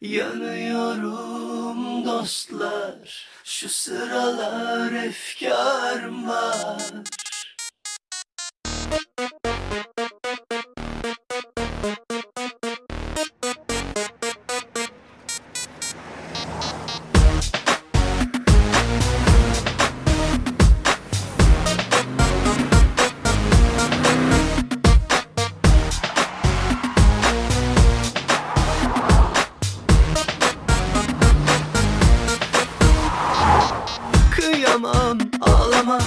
Yanıyorum dostlar Şu sıralar efkarım var Kıyamam ağlama.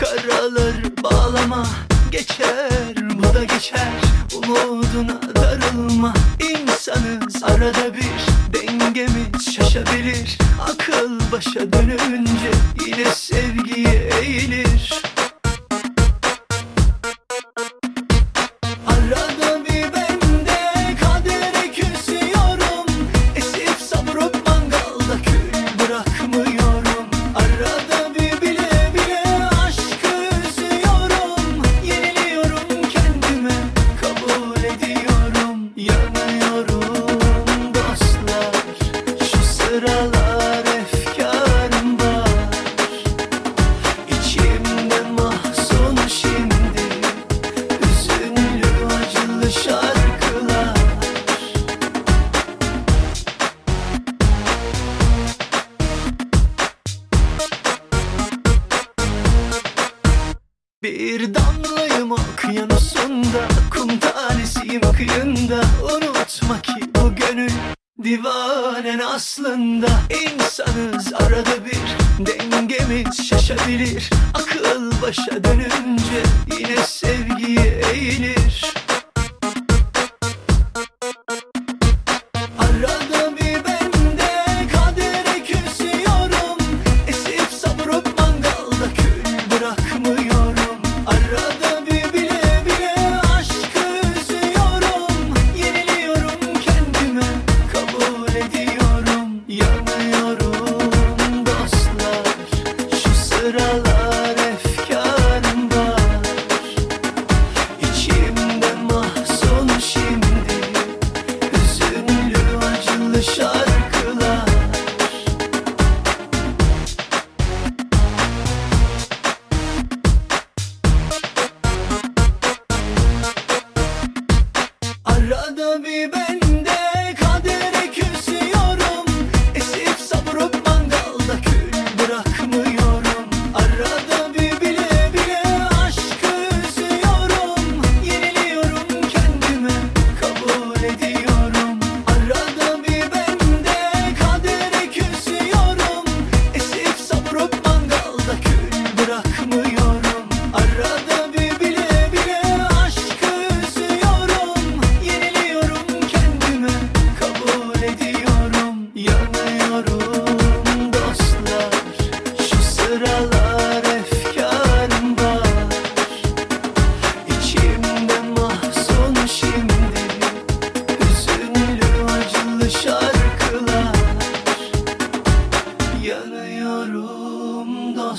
Karaları bağlama. Geçer bu da geçer. Umuduna darılma. İnsanız arada bir. Dengemiz şaşabilir. Akıl başa dönünce Yine sevgiye eğilir Bir damlayım okyanusunda Kum tanesiyim kıyında. Unutma ki bu gönül Divanen aslında. İnsanız arada bir Dengemiz şaşabilir. Akıl başa dönünce Yine sevgiye şu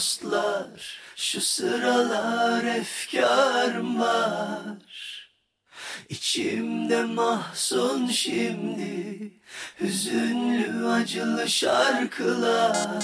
dostlar Şu sıralar efkarım var. İçimde mahzun şimdi Hüzünlü acılı şarkılar